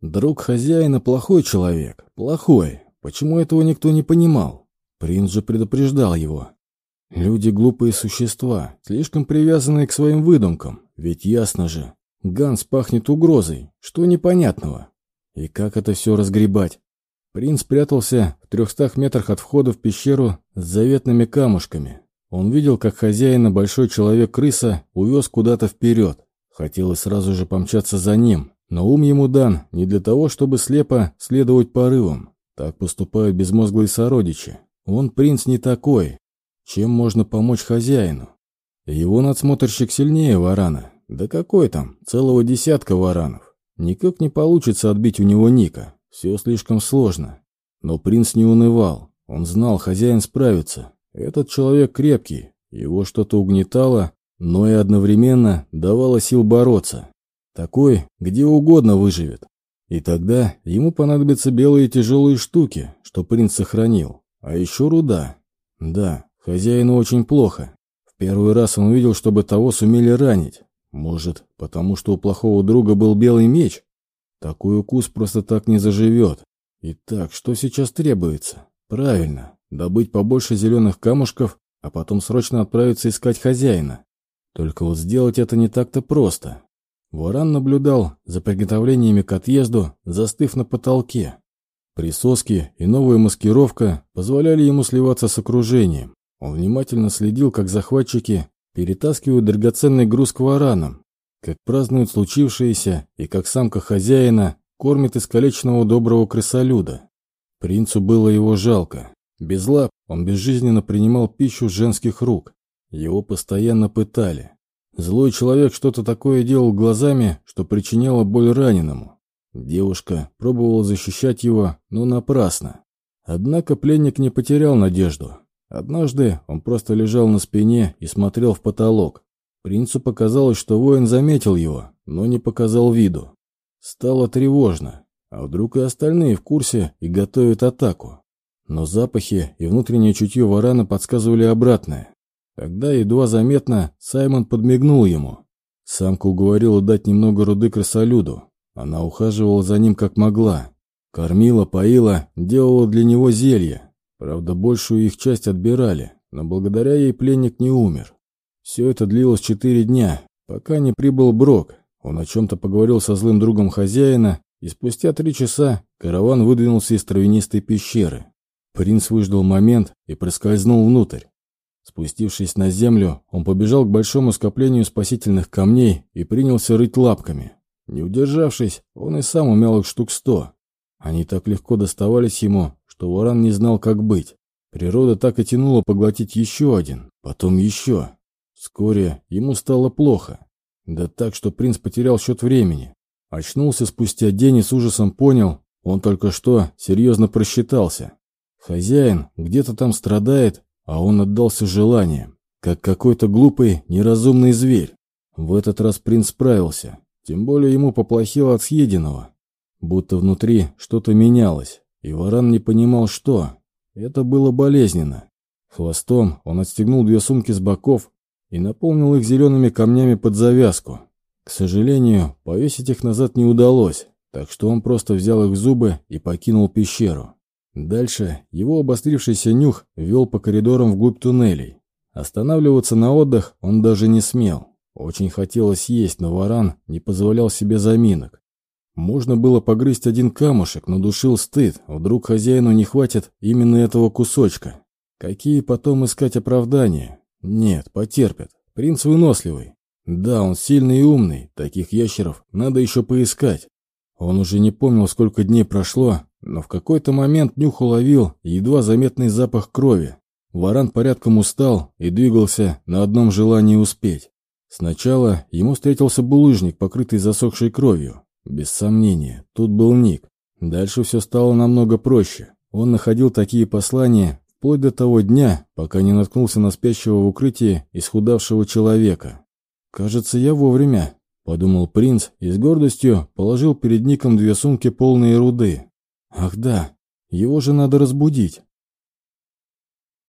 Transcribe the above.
Друг хозяина плохой человек, плохой. Почему этого никто не понимал? Принц же предупреждал его. Люди глупые существа, слишком привязанные к своим выдумкам, ведь ясно же, Ганс пахнет угрозой, что непонятного. И как это все разгребать? Принц прятался в трехстах метрах от входа в пещеру с заветными камушками. Он видел, как хозяина большой человек-крыса увез куда-то вперед. Хотелось сразу же помчаться за ним, но ум ему дан не для того, чтобы слепо следовать порывам. Так поступают безмозглые сородичи. Он принц не такой. Чем можно помочь хозяину? Его надсмотрщик сильнее варана. Да какой там, целого десятка варанов. Никак не получится отбить у него Ника. Все слишком сложно. Но принц не унывал. Он знал, хозяин справится. Этот человек крепкий. Его что-то угнетало, но и одновременно давало сил бороться. Такой где угодно выживет. И тогда ему понадобятся белые тяжелые штуки, что принц сохранил. А еще руда. Да, хозяину очень плохо. В первый раз он увидел, чтобы того сумели ранить. Может, потому что у плохого друга был белый меч? Такой укус просто так не заживет. Итак, что сейчас требуется? Правильно, добыть побольше зеленых камушков, а потом срочно отправиться искать хозяина. Только вот сделать это не так-то просто. Варан наблюдал за приготовлениями к отъезду, застыв на потолке. Присоски и новая маскировка позволяли ему сливаться с окружением. Он внимательно следил, как захватчики перетаскивают драгоценный груз к варанам, как празднуют случившееся и как самка хозяина кормит искалеченного доброго крысолюда. Принцу было его жалко. Без лап он безжизненно принимал пищу женских рук. Его постоянно пытали. Злой человек что-то такое делал глазами, что причиняло боль раненому. Девушка пробовала защищать его, но напрасно. Однако пленник не потерял надежду. Однажды он просто лежал на спине и смотрел в потолок. Принцу показалось, что воин заметил его, но не показал виду. Стало тревожно. А вдруг и остальные в курсе и готовят атаку? Но запахи и внутреннее чутье варана подсказывали обратное. Тогда, едва заметно, Саймон подмигнул ему. Самка уговорила дать немного руды красолюду. Она ухаживала за ним как могла. Кормила, поила, делала для него зелья. Правда, большую их часть отбирали, но благодаря ей пленник не умер. Все это длилось четыре дня, пока не прибыл Брок. Он о чем-то поговорил со злым другом хозяина, и спустя три часа караван выдвинулся из травянистой пещеры. Принц выждал момент и проскользнул внутрь. Спустившись на землю, он побежал к большому скоплению спасительных камней и принялся рыть лапками. Не удержавшись, он и сам умел их штук сто. Они так легко доставались ему, что Варан не знал, как быть. Природа так и тянула поглотить еще один, потом еще. Вскоре ему стало плохо. Да так, что принц потерял счет времени. Очнулся спустя день и с ужасом понял, он только что серьезно просчитался. Хозяин где-то там страдает, а он отдался желаниям, как какой-то глупый, неразумный зверь. В этот раз принц справился, тем более ему поплохело от съеденного. Будто внутри что-то менялось, и варан не понимал, что. Это было болезненно. Хвостом он отстегнул две сумки с боков и наполнил их зелеными камнями под завязку. К сожалению, повесить их назад не удалось, так что он просто взял их в зубы и покинул пещеру. Дальше его обострившийся нюх вел по коридорам вглубь туннелей. Останавливаться на отдых он даже не смел. Очень хотелось есть, но варан не позволял себе заминок. Можно было погрызть один камушек, но душил стыд, вдруг хозяину не хватит именно этого кусочка. Какие потом искать оправдания? Нет, потерпят. Принц выносливый. Да, он сильный и умный, таких ящеров надо еще поискать. Он уже не помнил, сколько дней прошло, но в какой-то момент нюх уловил едва заметный запах крови. Варан порядком устал и двигался на одном желании успеть. Сначала ему встретился булыжник, покрытый засохшей кровью. Без сомнения, тут был Ник. Дальше все стало намного проще. Он находил такие послания вплоть до того дня, пока не наткнулся на спящего в укрытии исхудавшего человека. «Кажется, я вовремя», — подумал принц и с гордостью положил перед Ником две сумки полные руды. Ах да, его же надо разбудить.